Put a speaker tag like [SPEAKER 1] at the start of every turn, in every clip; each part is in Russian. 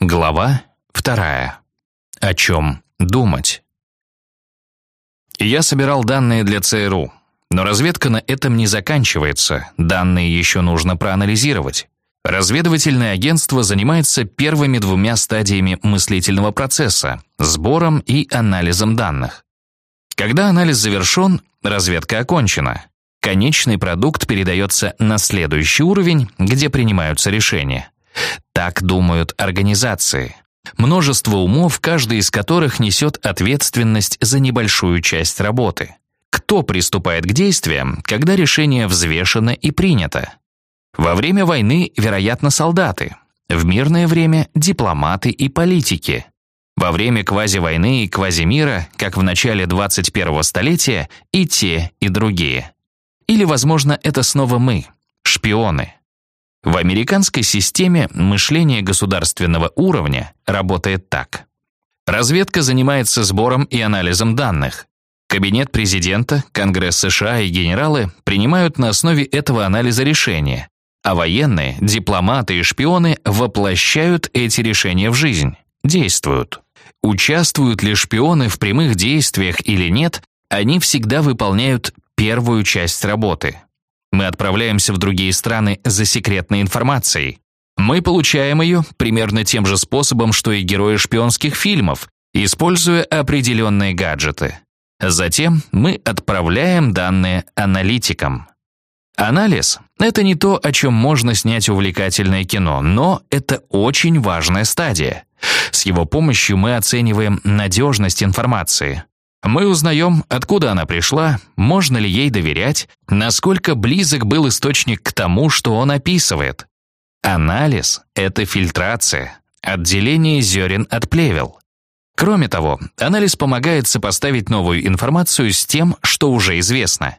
[SPEAKER 1] Глава вторая. О чем думать? Я собирал данные для ЦРУ, но разведка на этом не заканчивается, данные еще нужно проанализировать. Разведывательное агентство занимается первыми двумя стадиями мыслительного процесса – сбором и анализом данных. Когда анализ завершен, разведка окончена. Конечный продукт передается на следующий уровень, где принимаются решения. Так думают организации. Множество умов, каждый из которых несет ответственность за небольшую часть работы. Кто приступает к действиям, когда решение взвешено и принято? Во время войны, вероятно, солдаты. В мирное время – дипломаты и политики. Во время квазивойны и квазимира, как в начале 21-го столетия, и те, и другие. Или, возможно, это снова мы – шпионы. В американской системе мышление государственного уровня работает так. Разведка занимается сбором и анализом данных. Кабинет президента, Конгресс США и генералы принимают на основе этого анализа решения, а военные, дипломаты и шпионы воплощают эти решения в жизнь, действуют. Участвуют ли шпионы в прямых действиях или нет, они всегда выполняют первую часть работы. Мы отправляемся в другие страны за секретной информацией. Мы получаем ее примерно тем же способом, что и герои шпионских фильмов, используя определенные гаджеты. Затем мы отправляем данные аналитикам. Анализ — это не то, о чем можно снять увлекательное кино, но это очень важная стадия. С его помощью мы оцениваем надежность информации. Мы узнаем, откуда она пришла, можно ли ей доверять, насколько близок был источник к тому, что он описывает. Анализ — это фильтрация, отделение зерен от плевел. Кроме того, анализ помогает сопоставить новую информацию с тем, что уже известно.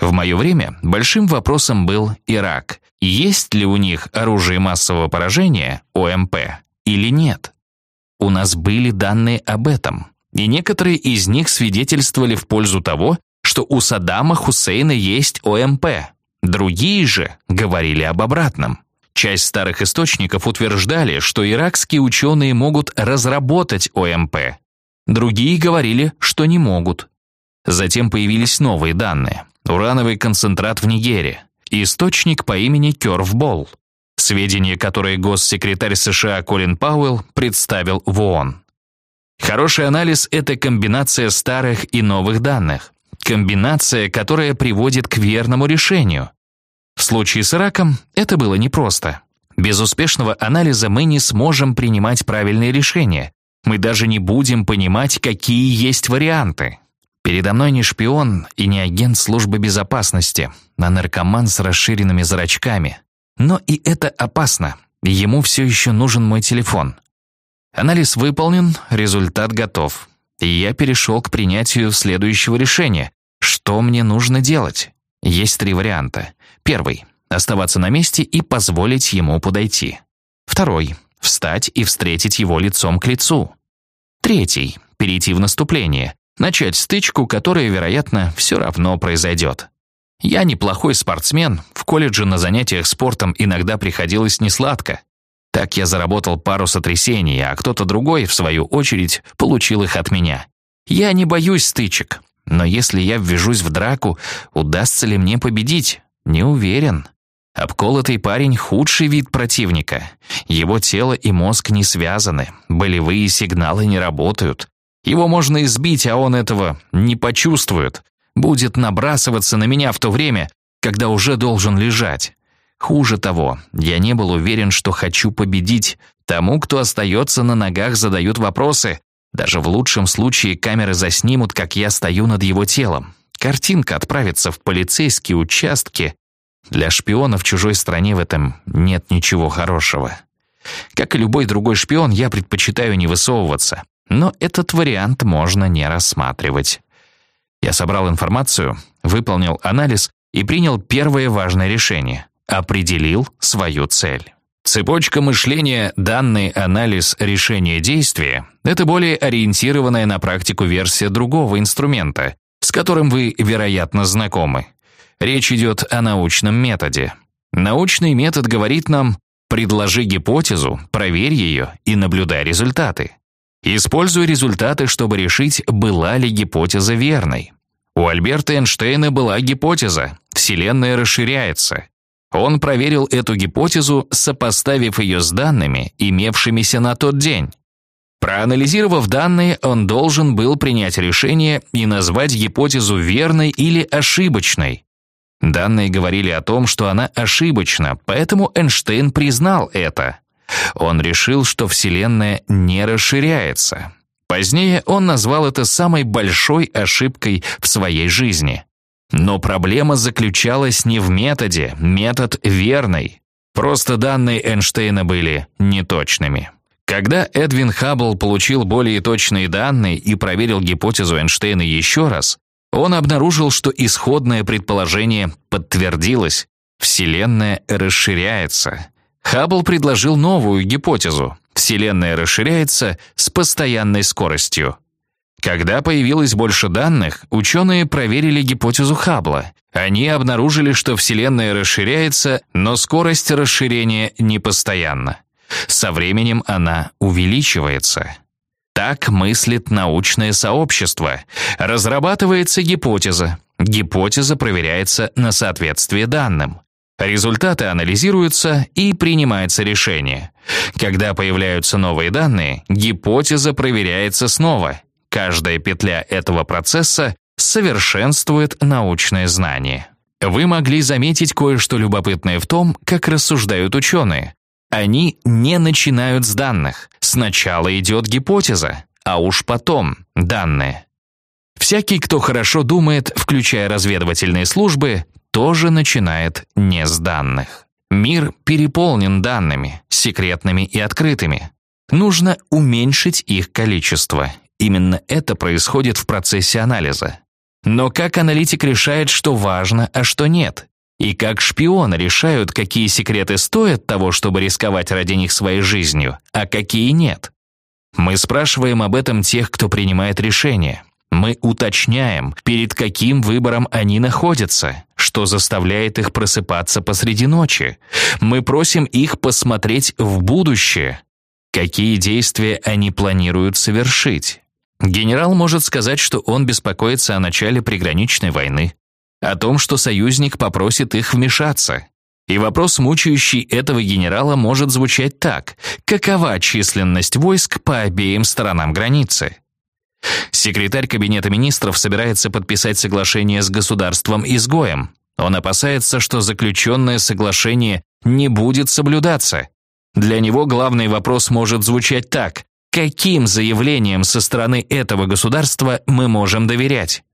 [SPEAKER 1] В мое время большим вопросом был Ирак. Есть ли у них оружие массового поражения, ОМП, или нет? У нас были данные об этом, и некоторые из них свидетельствовали в пользу того, что у Саддама Хусейна есть ОМП. Другие же говорили об обратном. Часть старых источников утверждали, что иракские ученые могут разработать ОМП. Другие говорили, что не могут. Затем появились новые данные. Урановый концентрат в Нигере. Источник по имени Кёрфбол. Сведения, которые госсекретарь США Колин Пауэлл представил в ООН. Хороший анализ — это комбинация старых и новых данных. Комбинация, которая приводит к верному решению. В случае с Ираком это было непросто. Без успешного анализа мы не сможем принимать правильные решения. Мы даже не будем понимать, какие есть варианты. Передо мной не шпион и не агент службы безопасности, а наркоман с расширенными зрачками. Но и это опасно. Ему все еще нужен мой телефон. Анализ выполнен, результат готов. Я перешел к принятию следующего решения. Что мне нужно делать? Есть три варианта. Первый — оставаться на месте и позволить ему подойти. Второй — встать и встретить его лицом к лицу. Третий — перейти в наступление, Начать стычку, которая, вероятно, все равно произойдет. Я неплохой спортсмен, в колледже на занятиях спортом иногда приходилось несладко. Так я заработал пару сотрясений, а кто-то другой, в свою очередь, получил их от меня. Я не боюсь стычек, но если я ввяжусь в драку, удастся ли мне победить? Не уверен. Обколотый парень — худший вид противника. Его тело и мозг не связаны, болевые сигналы не работают. Его можно избить, а он этого не почувствует. Будет набрасываться на меня в то время, когда уже должен лежать. Хуже того, я не был уверен, что хочу победить. Тому, кто остается на ногах, задают вопросы. Даже в лучшем случае камеры заснимут, как я стою над его телом. Картинка отправится в полицейские участки. Для шпиона в чужой стране в этом нет ничего хорошего. Как и любой другой шпион, я предпочитаю не высовываться. Но этот вариант можно не рассматривать. Я собрал информацию, выполнил анализ и принял первое важное решение. Определил свою цель. Цепочка мышления, данный анализ, решение действия — это более ориентированная на практику версия другого инструмента, с которым вы, вероятно, знакомы. Речь идет о научном методе. Научный метод говорит нам, Предложи гипотезу, проверь ее и наблюдай результаты. Используй результаты, чтобы решить, была ли гипотеза верной. У Альберта Эйнштейна была гипотеза «Вселенная расширяется». Он проверил эту гипотезу, сопоставив ее с данными, имевшимися на тот день. Проанализировав данные, он должен был принять решение и назвать гипотезу верной или ошибочной. Данные говорили о том, что она ошибочна, поэтому Эйнштейн признал это. Он решил, что Вселенная не расширяется. Позднее он назвал это самой большой ошибкой в своей жизни. Но проблема заключалась не в методе, метод верный. Просто данные Эйнштейна были неточными. Когда Эдвин Хаббл получил более точные данные и проверил гипотезу Эйнштейна еще раз, он обнаружил, что исходное предположение подтвердилось. Вселенная расширяется. Хаббл предложил новую гипотезу. Вселенная расширяется с постоянной скоростью. Когда появилось больше данных, ученые проверили гипотезу Хаббла. Они обнаружили, что Вселенная расширяется, но скорость расширения непостоянна. Со временем она увеличивается. Так мыслит научное сообщество. Разрабатывается гипотеза. Гипотеза проверяется на соответствие данным. Результаты анализируются и принимается решение. Когда появляются новые данные, гипотеза проверяется снова. Каждая петля этого процесса совершенствует научное знание. Вы могли заметить кое-что любопытное в том, как рассуждают ученые. Они не начинают с данных. Сначала идет гипотеза, а уж потом данные. Всякий, кто хорошо думает, включая разведывательные службы, тоже начинает не с данных. Мир переполнен данными, секретными и открытыми. Нужно уменьшить их количество. Именно это происходит в процессе анализа. Но как аналитик решает, что важно, а что нет? И как шпионы решают, какие секреты стоят того, чтобы рисковать ради них своей жизнью, а какие нет. Мы спрашиваем об этом тех, кто принимает решения. Мы уточняем, перед каким выбором они находятся, что заставляет их просыпаться посреди ночи. Мы просим их посмотреть в будущее, какие действия они планируют совершить. Генерал может сказать, что он беспокоится о начале приграничной войны, о том, что союзник попросит их вмешаться. И вопрос, мучающий этого генерала, может звучать так. Какова численность войск по обеим сторонам границы? Секретарь Кабинета министров собирается подписать соглашение с государством-изгоем. Он опасается, что заключенное соглашение не будет соблюдаться. Для него главный вопрос может звучать так. Каким заявлением со стороны этого государства мы можем доверять?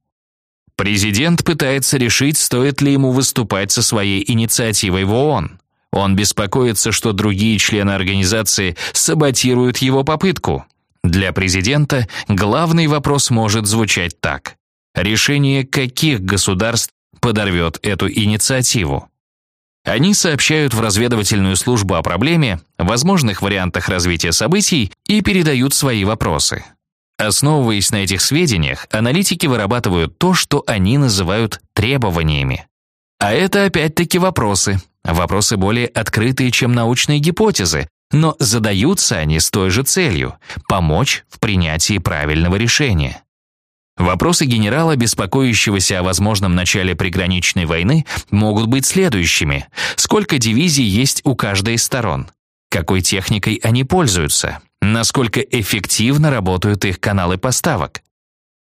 [SPEAKER 1] Президент пытается решить, стоит ли ему выступать со своей инициативой в ООН. Он беспокоится, что другие члены организации саботируют его попытку. Для президента главный вопрос может звучать так. Решение каких государств подорвет эту инициативу? Они сообщают в разведывательную службу о проблеме, возможных вариантах развития событий и передают свои вопросы. Основываясь на этих сведениях, аналитики вырабатывают то, что они называют требованиями. А это опять-таки вопросы. Вопросы более открытые, чем научные гипотезы, но задаются они с той же целью – помочь в принятии правильного решения. Вопросы генерала, беспокоящегося о возможном начале приграничной войны, могут быть следующими. Сколько дивизий есть у каждой из сторон? Какой техникой они пользуются? насколько эффективно работают их каналы поставок.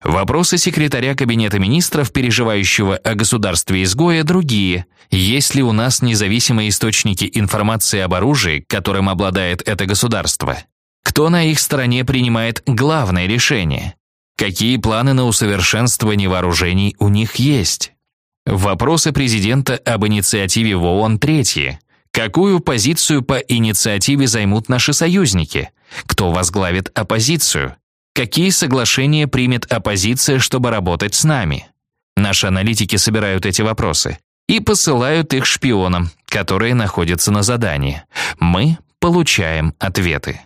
[SPEAKER 1] Вопросы секретаря Кабинета министров, переживающего о государстве изгоя, другие. Есть ли у нас независимые источники информации об оружии, которым обладает это государство? Кто на их стороне принимает главное решение? Какие планы на усовершенствование вооружений у них есть? Вопросы президента об инициативе в ООН третьи. Какую позицию по инициативе займут наши союзники? Кто возглавит оппозицию? Какие соглашения примет оппозиция, чтобы работать с нами? Наши аналитики собирают эти вопросы и посылают их шпионам, которые находятся на задании. Мы получаем ответы.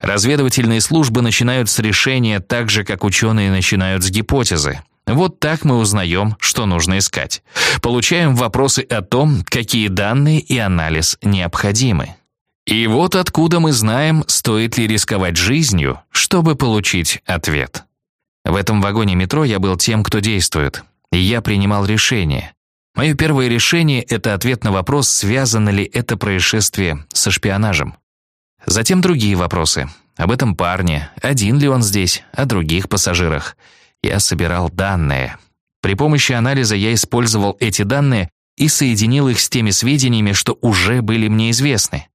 [SPEAKER 1] Разведывательные службы начинают с решения так же, как ученые начинают с гипотезы. Вот так мы узнаем, что нужно искать. Получаем вопросы о том, какие данные и анализ необходимы. И вот откуда мы знаем, стоит ли рисковать жизнью, чтобы получить ответ. В этом вагоне метро я был тем, кто действует, и я принимал решение. Мое первое решение – это ответ на вопрос, связано ли это происшествие со шпионажем. Затем другие вопросы. Об этом парне, один ли он здесь, о других пассажирах. Я собирал данные. При помощи анализа я использовал эти данные и соединил их с теми сведениями, что уже были мне известны.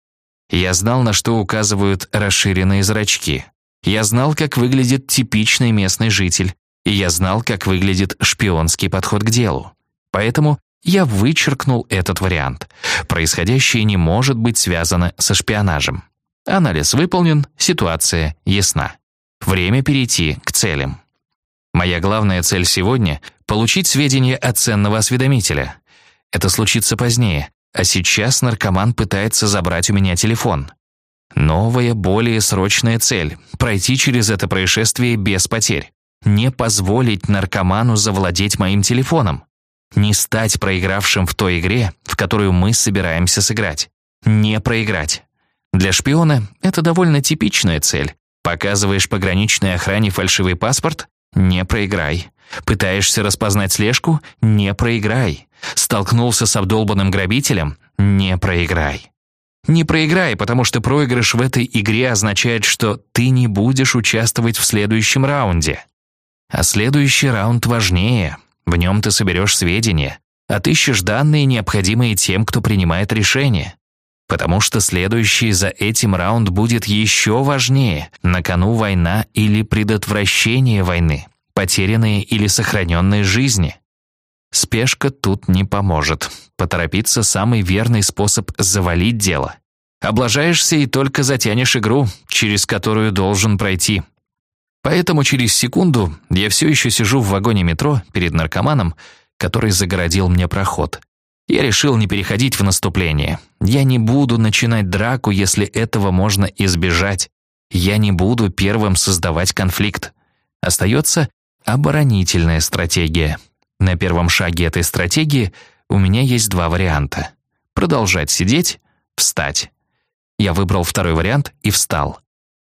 [SPEAKER 1] Я знал, на что указывают расширенные зрачки. Я знал, как выглядит типичный местный житель, и я знал, как выглядит шпионский подход к делу. Поэтому я вычеркнул этот вариант. Происходящее не может быть связано со шпионажем. Анализ выполнен, ситуация ясна. Время перейти к целям. Моя главная цель сегодня — получить сведения от ценного осведомителя. Это случится позднее, а сейчас наркоман пытается забрать у меня телефон. Новая, более срочная цель — пройти через это происшествие без потерь. Не позволить наркоману завладеть моим телефоном. Не стать проигравшим в той игре, в которую мы собираемся сыграть. Не проиграть. Для шпиона это довольно типичная цель. Показываешь пограничной охране фальшивый паспорт – не проиграй. Пытаешься распознать слежку – не проиграй. Столкнулся с обдолбанным грабителем – не проиграй. Не проиграй, потому что проигрыш в этой игре означает, что ты не будешь участвовать в следующем раунде. А следующий раунд важнее. В нем ты соберешь сведения, отыщешь данные, необходимые тем, кто принимает решение потому что следующий за этим раунд будет еще важнее. На кону война или предотвращение войны, потерянные или сохраненные жизни. Спешка тут не поможет. Поторопиться – самый верный способ завалить дело. Облажаешься и только затянешь игру, через которую должен пройти. Поэтому через секунду я все еще сижу в вагоне метро перед наркоманом, который загородил мне проход. Я решил не переходить в наступление. Я не буду начинать драку, если этого можно избежать. Я не буду первым создавать конфликт. Остается оборонительная стратегия. На первом шаге этой стратегии у меня есть два варианта. Продолжать сидеть, встать. Я выбрал второй вариант и встал.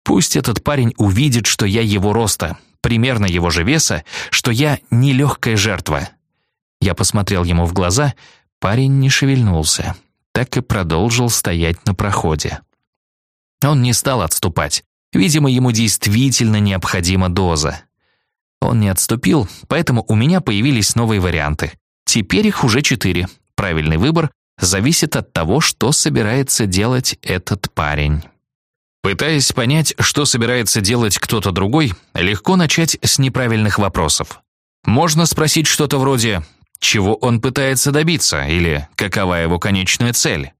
[SPEAKER 1] Пусть этот парень увидит, что я его роста, примерно его же веса, что я не легкая жертва. Я посмотрел ему в глаза — Парень не шевельнулся, так и продолжил стоять на проходе. Он не стал отступать. Видимо, ему действительно необходима доза. Он не отступил, поэтому у меня появились новые варианты. Теперь их уже четыре. Правильный выбор зависит от того, что собирается делать этот парень. Пытаясь понять, что собирается делать кто-то другой, легко начать с неправильных вопросов. Можно спросить что-то вроде чего он пытается добиться или какова его конечная цель?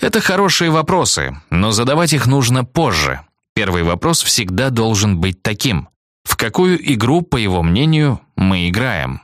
[SPEAKER 1] Это хорошие вопросы, но задавать их нужно позже. Первый вопрос всегда должен быть таким. В какую игру, по его мнению, мы играем?